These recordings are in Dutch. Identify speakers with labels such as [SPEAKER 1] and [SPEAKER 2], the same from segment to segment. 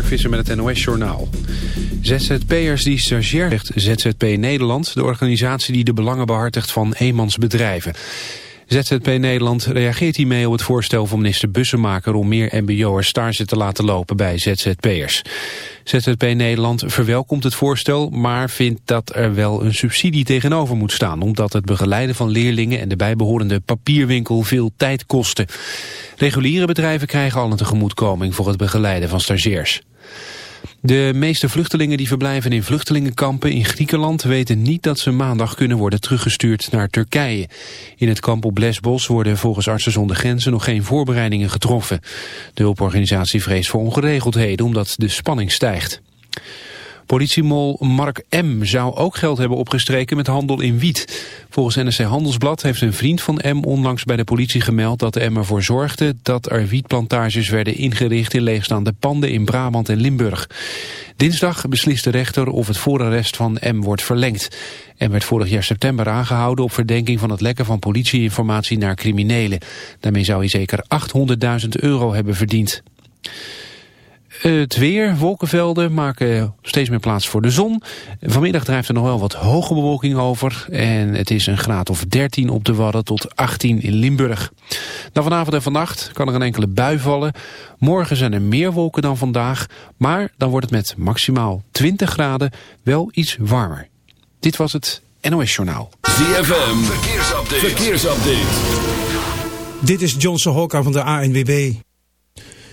[SPEAKER 1] Mark Visser met het NOS-journaal. ZZP'ers die stagiair zegt ZZP Nederland... de organisatie die de belangen behartigt van eenmansbedrijven. ZZP Nederland reageert hiermee op het voorstel van minister Bussemaker... om meer mbo'ers stage te laten lopen bij ZZP'ers. ZZP Nederland verwelkomt het voorstel... maar vindt dat er wel een subsidie tegenover moet staan... omdat het begeleiden van leerlingen en de bijbehorende papierwinkel veel tijd kosten. Reguliere bedrijven krijgen al een tegemoetkoming voor het begeleiden van stagiairs. De meeste vluchtelingen die verblijven in vluchtelingenkampen in Griekenland weten niet dat ze maandag kunnen worden teruggestuurd naar Turkije. In het kamp op Lesbos worden volgens Artsen zonder Grenzen nog geen voorbereidingen getroffen. De hulporganisatie vreest voor ongeregeldheden omdat de spanning stijgt. Politiemol Mark M. zou ook geld hebben opgestreken met handel in wiet. Volgens NSC Handelsblad heeft een vriend van M. onlangs bij de politie gemeld dat M ervoor zorgde dat er wietplantages werden ingericht in leegstaande panden in Brabant en Limburg. Dinsdag beslist de rechter of het voorarrest van M. wordt verlengd. M. werd vorig jaar september aangehouden op verdenking van het lekken van politieinformatie naar criminelen. Daarmee zou hij zeker 800.000 euro hebben verdiend. Het weer, wolkenvelden maken steeds meer plaats voor de zon. Vanmiddag drijft er nog wel wat hoge bewolking over. En het is een graad of 13 op de Wadden tot 18 in Limburg. Dan vanavond en vannacht kan er een enkele bui vallen. Morgen zijn er meer wolken dan vandaag. Maar dan wordt het met maximaal 20 graden wel iets warmer. Dit was het NOS Journaal.
[SPEAKER 2] ZFM, verkeersupdate. verkeersupdate.
[SPEAKER 3] Dit is Johnson Hokka van de ANWB.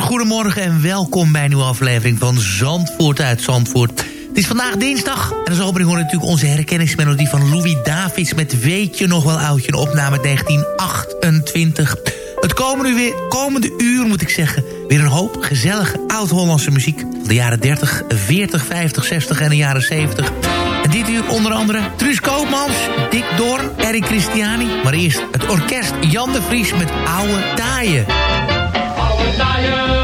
[SPEAKER 4] Goedemorgen en welkom bij een nieuwe aflevering van Zandvoort uit Zandvoort. Het is vandaag dinsdag en als opening hoor je natuurlijk onze herkenningsmelodie van Louis Davids... met Weet je nog wel oudje, een opname 1928. Het komende, weer, komende uur moet ik zeggen, weer een hoop gezellige oud-Hollandse muziek... van de jaren 30, 40, 50, 60 en de jaren 70... En dit uur onder andere Truus Koopmans, Dick Doorn, Eric Christiani. Maar eerst het orkest Jan de Vries met Oude Taaien.
[SPEAKER 5] Oude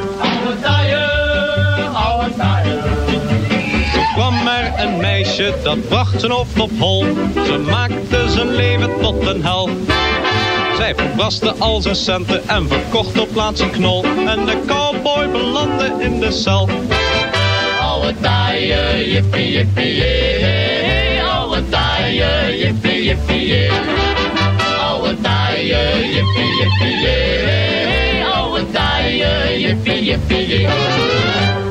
[SPEAKER 6] kwam er een meisje, dat bracht zijn hoofd op hol. Ze maakte zijn leven tot een hel. Zij verbraste al zijn centen en verkocht op plaatsen knol. En de cowboy belandde in de cel.
[SPEAKER 5] Oude taaie, jippie, jippie, jee. Oude taaie, je jippie, jee. Oude taaie, jippie, jippie, jee. Oude taaie,
[SPEAKER 6] jippie, jippie, jee.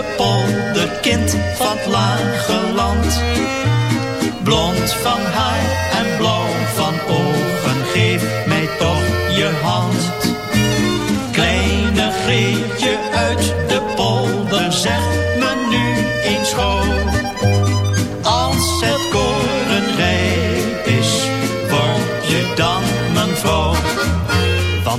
[SPEAKER 7] de polder, kind van het lage land. Blond van haar en blauw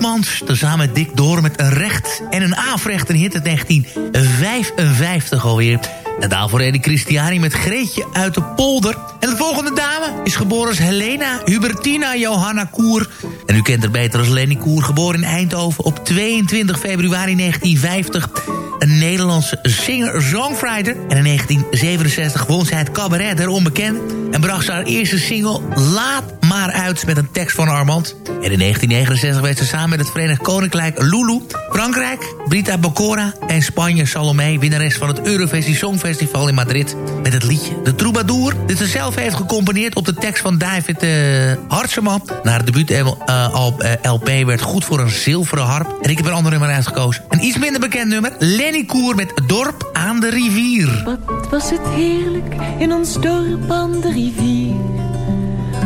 [SPEAKER 4] Koopmans. Tezamen met Dick Door met een recht en een afrecht. Een hit uit 1955 alweer. En daarvoor Eddie Christiani met Greetje uit de polder. En de volgende dame is geboren als Helena Hubertina Johanna Koer. En u kent haar beter als Lenny Koer. Geboren in Eindhoven op 22 februari 1950. Een Nederlandse singer-songwriter. En in 1967 won zij het cabaret der onbekend. En bracht ze haar eerste single Laat maar uit met een tekst van Armand. En in 1969 werd ze samen met het Verenigd Koninkrijk Lulu, Frankrijk, Brita Bocora en Spanje Salome, winnares van het Eurovisie Songfestival in Madrid, met het liedje De Troubadour, dit ze zelf heeft gecomponeerd op de tekst van David uh, Hartseman. Na het debuut uh, LP werd goed voor een zilveren harp en ik heb een ander nummer uitgekozen. Een iets minder bekend nummer, Lenny Koer met Dorp aan de rivier.
[SPEAKER 8] Wat was het heerlijk in ons dorp aan de rivier.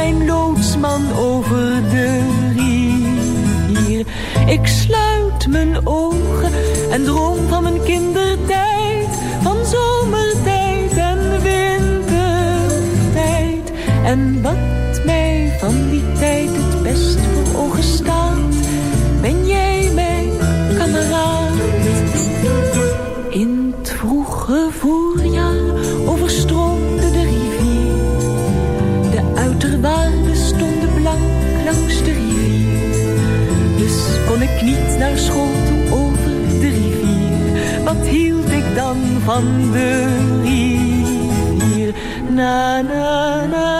[SPEAKER 8] Mijn loodsman over de rivier. Ik sluit mijn ogen en droom van mijn kindertijd. Van zomertijd en wintertijd. En wat mij van die tijd het best voor ogen staat. Ben jij mijn kameraad? Naar school toe over de rivier. Wat hield ik dan van de rivier? Na na na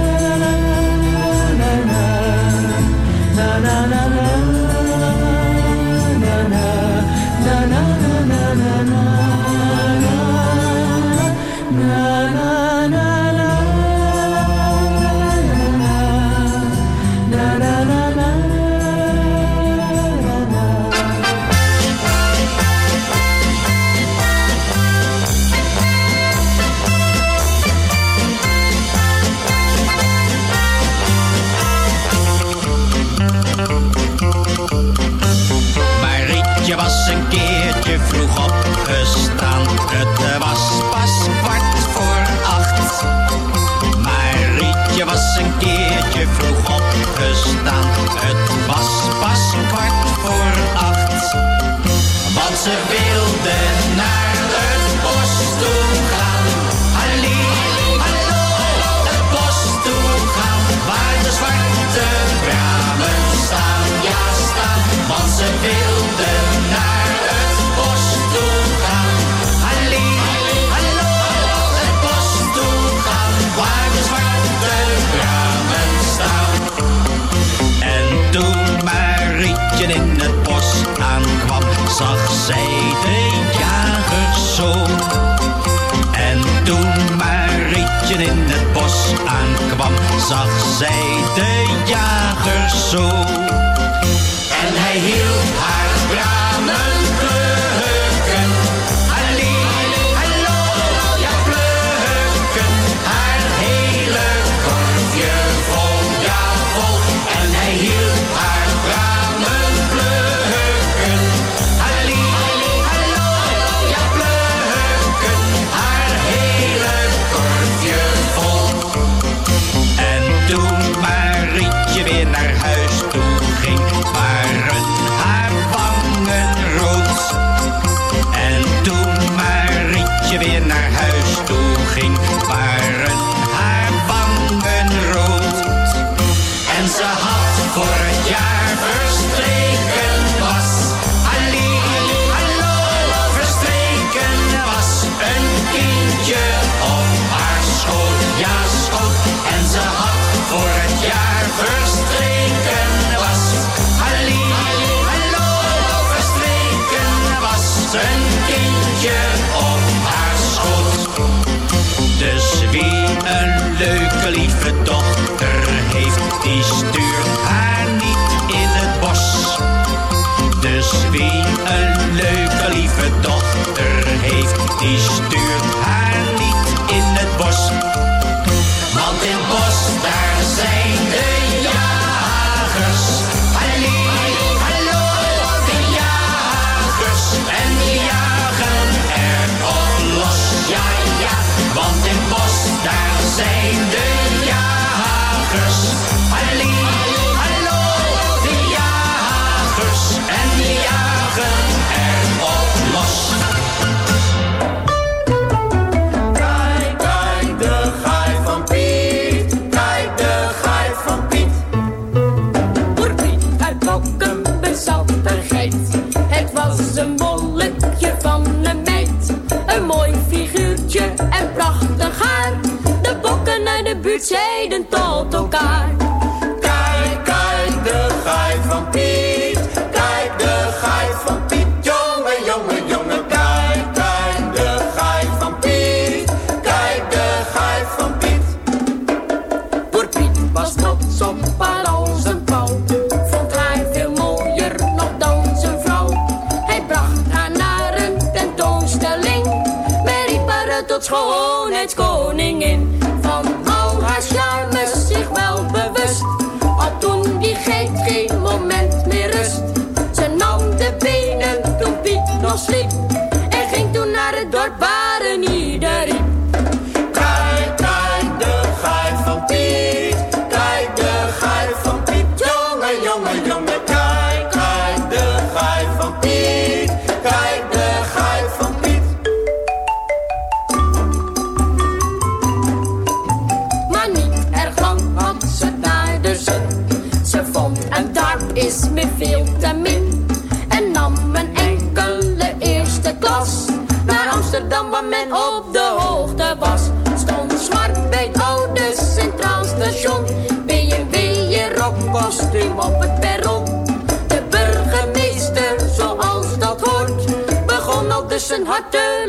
[SPEAKER 7] zag zij de jager zo. En hij hield haar tranen
[SPEAKER 9] buurtsteden tot elkaar.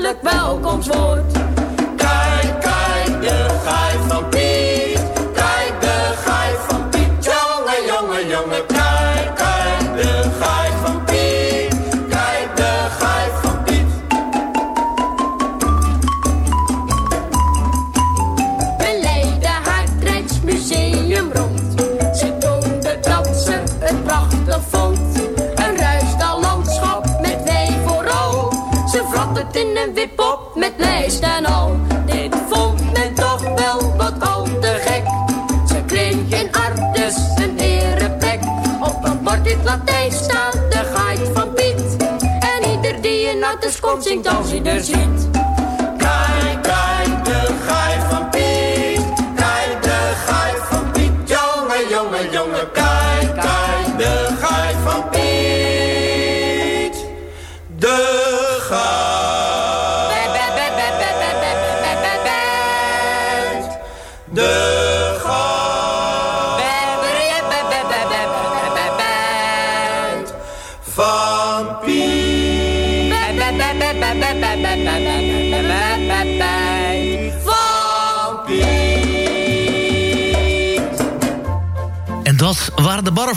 [SPEAKER 9] hartelijk welkomstwoord. en wip op met lijst en al. Dit vond men toch wel wat al te gek. Ze kreeg in Artes een ereplek. Op een bord in Latijn staat de geit van Piet. En ieder die je naar artes komt zingt als hij er ziet.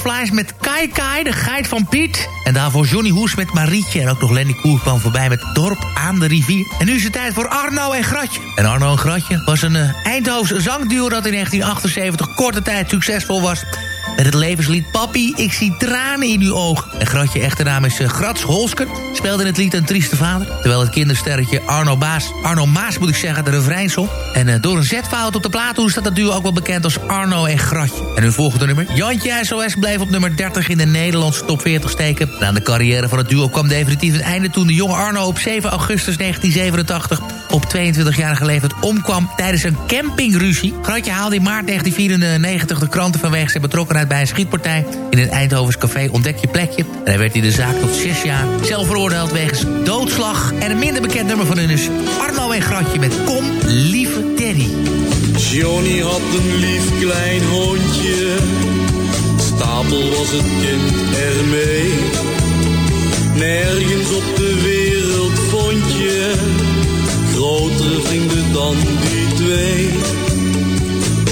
[SPEAKER 4] Butterflies met Kai Kai, de geit van Piet. En daarvoor Johnny Hoes met Marietje. En ook nog Lenny Koer kwam voorbij met Dorp aan de rivier. En nu is het tijd voor Arno en Gratje. En Arno en Gratje was een uh, Eindhovense zangduo... dat in 1978 korte tijd succesvol was... Met het levenslied Papi, ik zie tranen in uw oog. En Gratje echte naam is uh, Grats Holsker. Speelde in het lied Een Trieste Vader. Terwijl het kindersterretje Arno, Baas, Arno Maas, moet ik zeggen, de refrein zong. En uh, door een zetfout op de plaat staat het duo ook wel bekend als Arno en Gratje. En hun volgende nummer, Jantje SOS, bleef op nummer 30 in de Nederlandse top 40 steken. Na de carrière van het duo kwam definitief het einde toen de jonge Arno op 7 augustus 1987 op 22-jarige leeftijd omkwam tijdens een campingruzie. Gratje haalde in maart 1994 de kranten vanwege zijn betrokkenheid bij een schietpartij. In het Eindhovens café ontdek je plekje. En hij werd in de zaak tot zes jaar zelf veroordeeld wegens doodslag. En een minder bekend nummer van hun is Arno en Gratje met Kom, lieve Teddy.
[SPEAKER 10] Johnny had een lief klein hondje. Stapel was het kind ermee. Nergens op de wereld vond je grotere vrienden dan die twee.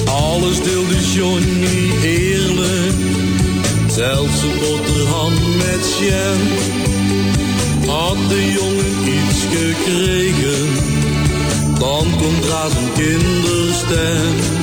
[SPEAKER 10] Alles deelde Johnny eerlijk, zelfs een boterham met jam. Had de jongen iets gekregen, dan komt daar zijn kinderstem.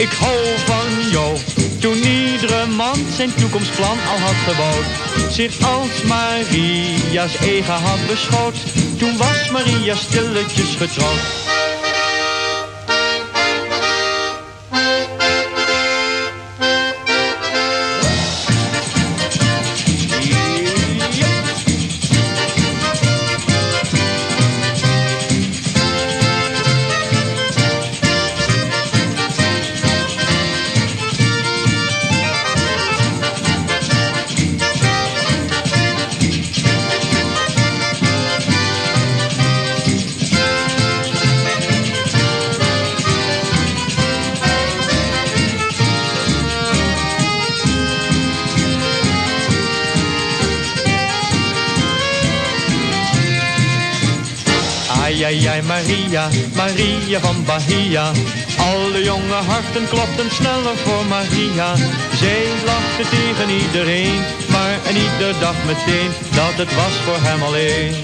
[SPEAKER 11] ik hou van jou. Toen iedere man zijn toekomstplan al had gebouwd, zich als Maria's eigen had beschouwd. Toen was Maria stilletjes getrouwd. Maria, Maria van Bahia. Alle jonge harten klopten sneller voor Maria. Zij lachte tegen iedereen, maar en ieder dacht meteen dat het was voor hem alleen.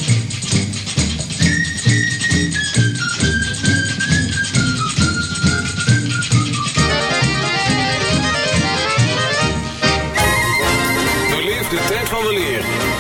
[SPEAKER 12] Beleef de tijd van weleer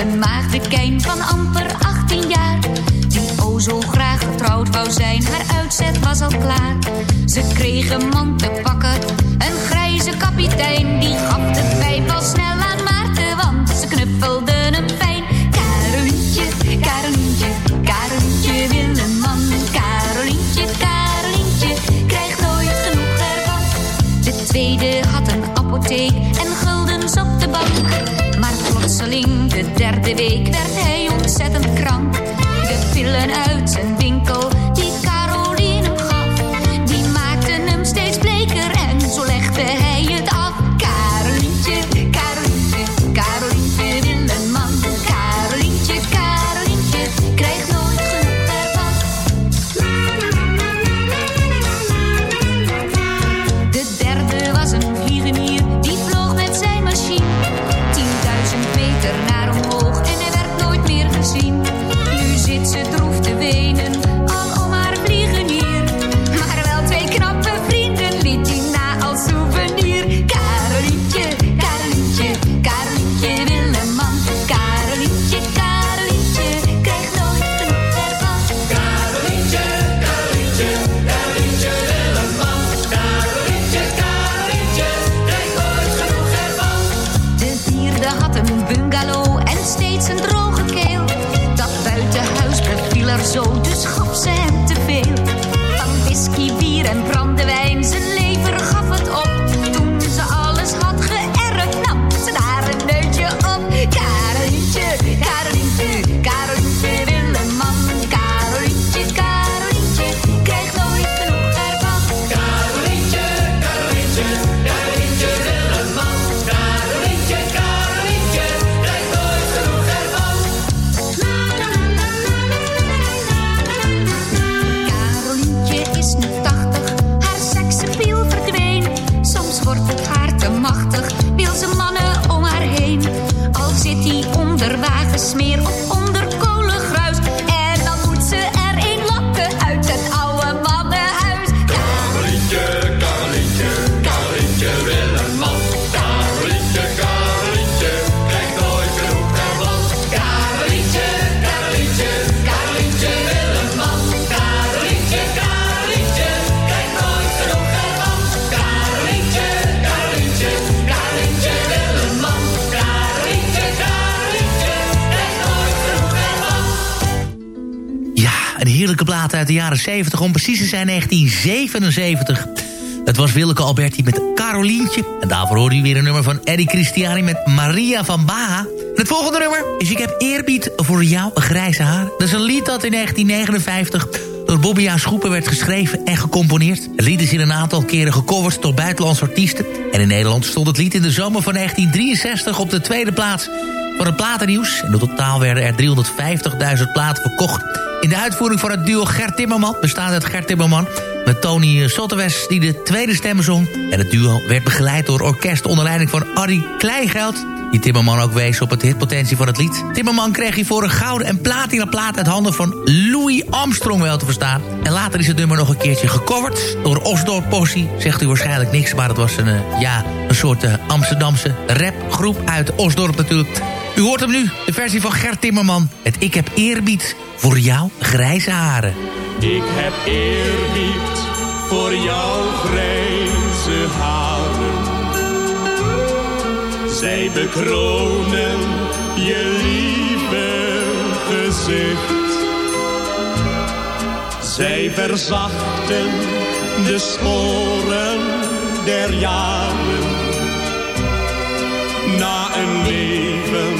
[SPEAKER 13] een maagdekijn van amper 18 jaar. Die o zo graag getrouwd wou zijn, haar uitzet was al klaar. Ze kreeg een man te pakken, een grijze kapitein. Die gaf de pijp al snel aan Maarten, want ze knuffelden derde week, werd hij ontzettend krank. De pillen uit zijn de
[SPEAKER 4] jaren 70, om precies te zijn 1977. Het was Willeke Alberti met Carolientje. En daarvoor hoorde u weer een nummer van Eddie Christiani met Maria van Baha. Het volgende nummer is Ik heb eerbied voor jou, grijze haar. Dat is een lied dat in 1959 door Bobby A. Schoepen werd geschreven en gecomponeerd. Het lied is in een aantal keren gecoverd door buitenlandse artiesten. En in Nederland stond het lied in de zomer van 1963 op de tweede plaats van het platennieuws. In totaal werden er 350.000 platen verkocht. In de uitvoering van het duo Gert Timmerman, bestaande uit Gert Timmerman... met Tony Sottewes die de tweede stem zong. En het duo werd begeleid door orkest onder leiding van Arie Kleingeld... die Timmerman ook wees op het hitpotentie van het lied. Timmerman kreeg hiervoor een gouden en platina plaat uit handen van Louis Armstrong wel te verstaan. En later is het nummer nog een keertje gecoverd door Osdorp Possie. Zegt u waarschijnlijk niks, maar het was een, eh, ja, een soort eh, Amsterdamse rapgroep uit Osdorp natuurlijk... U hoort hem nu, de versie van Gert Timmerman. Het Ik heb eerbied voor jou, grijze haren.
[SPEAKER 14] Ik heb eerbied voor jouw grijze haren. Zij bekronen je lieve gezicht. Zij verzachten de sporen der jaren. Na een leven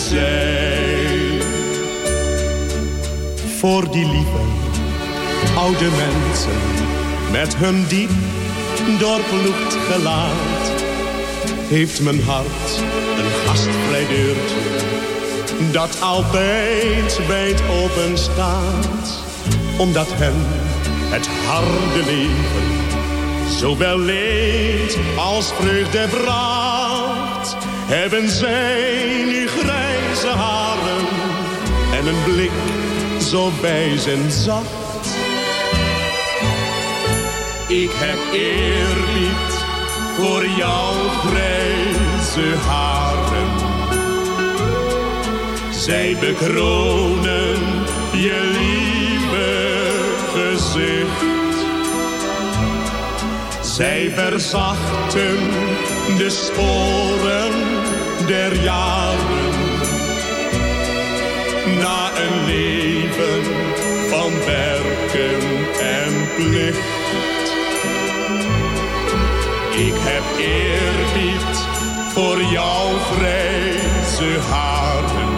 [SPEAKER 14] Te zijn. Voor die lieve oude mensen met hun diep doorploegd gelaat. Heeft mijn hart een gastvrij deurtje dat altijd wijd open staat. Omdat hen het harde leven zowel leed als vreugde bracht. Hebben zij nu en een blik zo wijs en zacht. Ik heb eerbied voor jouw grijze haren. Zij bekronen je lieve gezicht. Zij verzachten de sporen der jaren. Ik heb eerbied voor jouw grijze haren.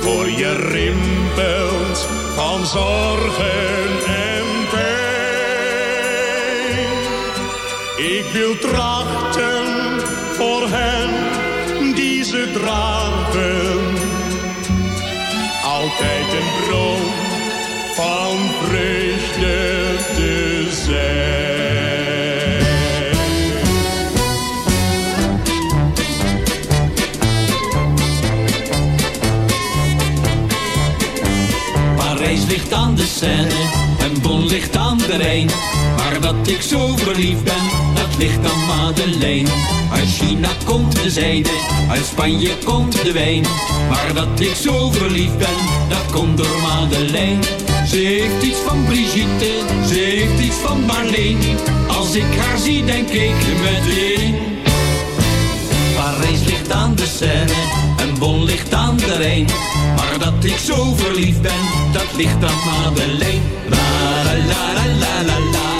[SPEAKER 14] Voor je rimpels van zorgen en pijn. Ik wil trachten voor hen die ze dragen. Altijd een bron van vreugde te zijn.
[SPEAKER 15] Parijs ligt aan de Seine en Bon ligt aan de Rijn. Maar dat ik zo verliefd ben, dat ligt aan Madeleine. Uit China komt de zijde, uit Spanje komt de wijn. Maar dat ik zo verliefd ben, dat komt door Madeleine. Ze heeft iets van Brigitte, ze heeft iets van Marleen. Als ik haar zie, denk ik meteen. Parijs ligt aan de Seine en Bon ligt aan de Rijn. Maar dat ik zo verliefd ben, dat ligt aan Madeleine. La la la la. La la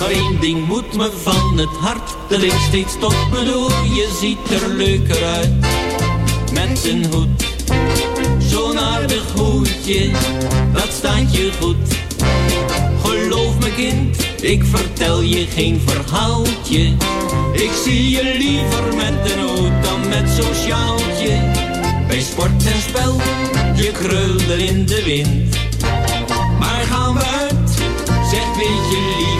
[SPEAKER 15] Maar één ding moet me van het hart, dat ik steeds tot me door. Je ziet er leuker uit, met een hoed. Zo'n aardig hoedje, dat staat je goed. Geloof me kind, ik vertel je geen verhaaltje. Ik zie je liever met een hoed dan met zo'n sjaaltje. Bij sport en spel, je krulde in de wind. Maar gaan we uit, zeg weet je lieve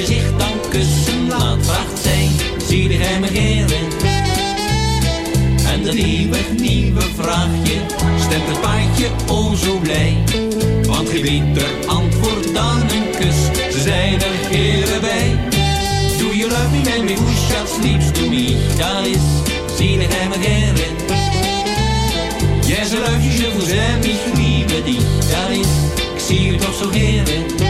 [SPEAKER 15] Meisje zich dan kussen laat, vraagt zij, zie je hem heren? En dat nieuwe, nieuwe vraagje stemt het paardje o zo blij. Want geen beter antwoord dan een kus, ze zijn er heren bij. Do you love me, baby, who shall sleeps to me? Dat is, zie je hem heren? Yes, I love you, je vous aime, dich. Dat is, ik zie u toch zo heren.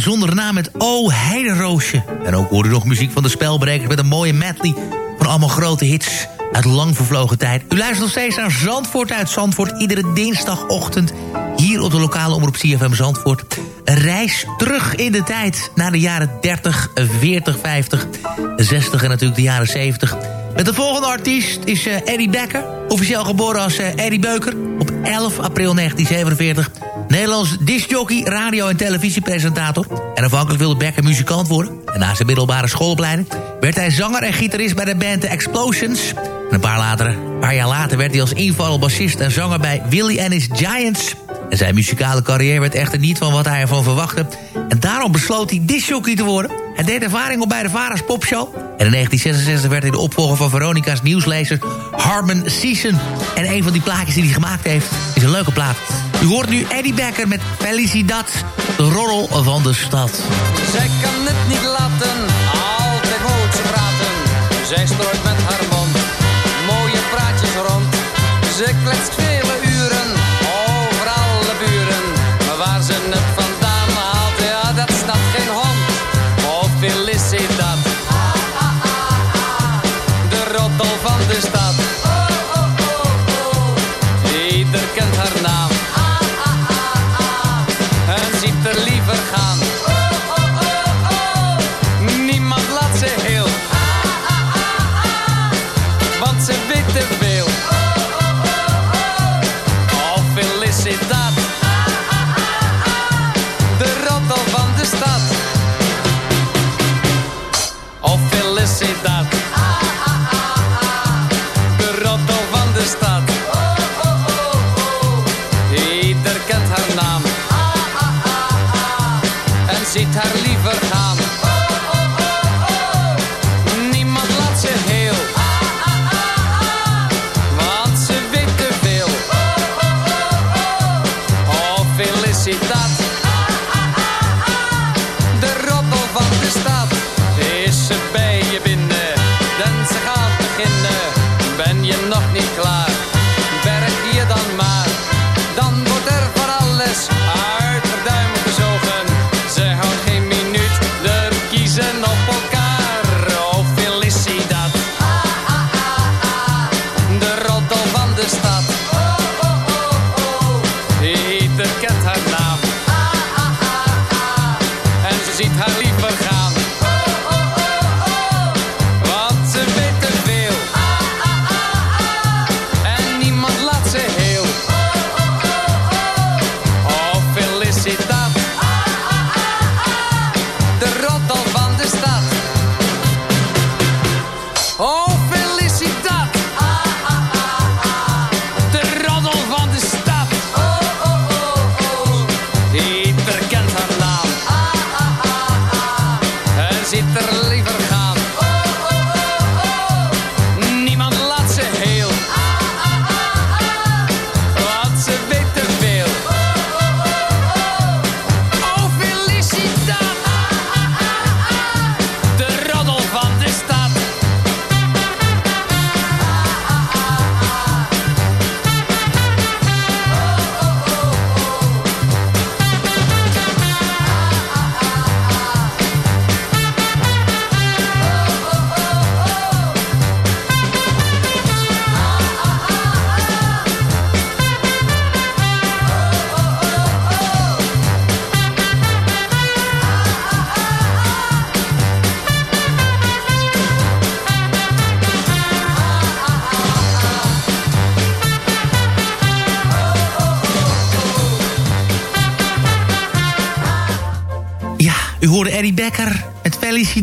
[SPEAKER 4] Zonder naam met O Heideroosje. En ook hoorde u nog muziek van de spelbrekers met een mooie medley... van allemaal grote hits uit lang vervlogen tijd. U luistert nog steeds naar Zandvoort uit Zandvoort... iedere dinsdagochtend hier op de lokale omroep CFM Zandvoort. Een reis terug in de tijd naar de jaren 30, 40, 50, 60 en natuurlijk de jaren 70... Met de volgende artiest is uh, Eddie Becker. Officieel geboren als uh, Eddie Beuker op 11 april 1947. Nederlands discjockey, radio- en televisiepresentator. En afhankelijk wilde Becker muzikant worden. En na zijn middelbare schoolopleiding werd hij zanger en gitarist bij de band The Explosions. En een paar, later, paar jaar later werd hij als invaller bassist en zanger bij Willie and His Giants. En zijn muzikale carrière werd echter niet van wat hij ervan verwachtte. En daarom besloot hij discjockey te worden. Hij deed ervaring op bij de Vara's Popshow. En in 1966 werd hij de opvolger van Veronica's nieuwslezer Harmon Season. En een van die plaatjes die hij gemaakt heeft is een leuke plaat. U hoort nu Eddie Becker met Felicidad, de roddel van de stad.
[SPEAKER 16] Zij kan het niet laten, altijd moet ze praten. Zij strooit met haar Ze kletst vele uren over alle buren. Maar waar ze het vandaan haalt, ja dat snapt geen hond. Ze dat?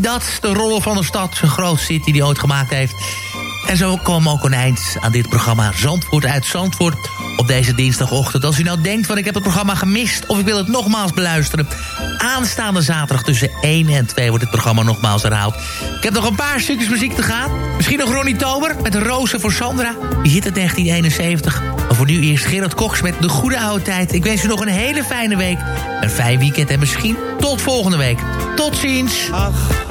[SPEAKER 4] Felicidad, de rol van de stad. Zijn groot city die ooit gemaakt heeft. En zo kwam ook een eind aan dit programma Zandvoort uit Zandvoort op deze dinsdagochtend. Als u nou denkt van ik heb het programma gemist of ik wil het nogmaals beluisteren. Aanstaande zaterdag tussen 1 en 2 wordt het programma nogmaals herhaald. Ik heb nog een paar stukjes muziek te gaan. Misschien nog Ronnie Tober met Rozen voor Sandra. Die hit het 1971. Maar voor nu eerst Gerard Koks met De Goede Oude Tijd. Ik wens u nog een hele fijne week. Een fijn weekend en misschien tot volgende week. Tot ziens.
[SPEAKER 17] Ach,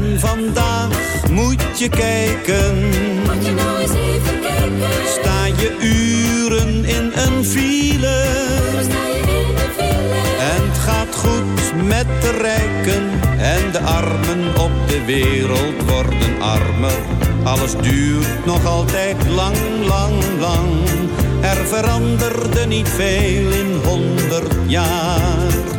[SPEAKER 17] En vandaag moet je kijken.
[SPEAKER 18] Moet je nou eens even kijken.
[SPEAKER 17] Sta je uren in een file.
[SPEAKER 18] Sta je in de file.
[SPEAKER 17] En het gaat goed met de rijken. En de armen op de wereld worden armer. Alles duurt nog altijd lang, lang, lang. Er veranderde niet veel in honderd jaar.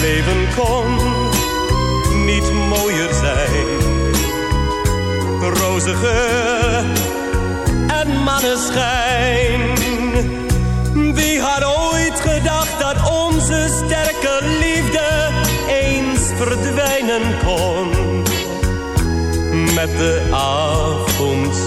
[SPEAKER 17] Leven kon niet mooier zijn. Roze geur en maneschijn. Wie had ooit gedacht dat onze sterke liefde eens verdwijnen kon? Met de avondzon.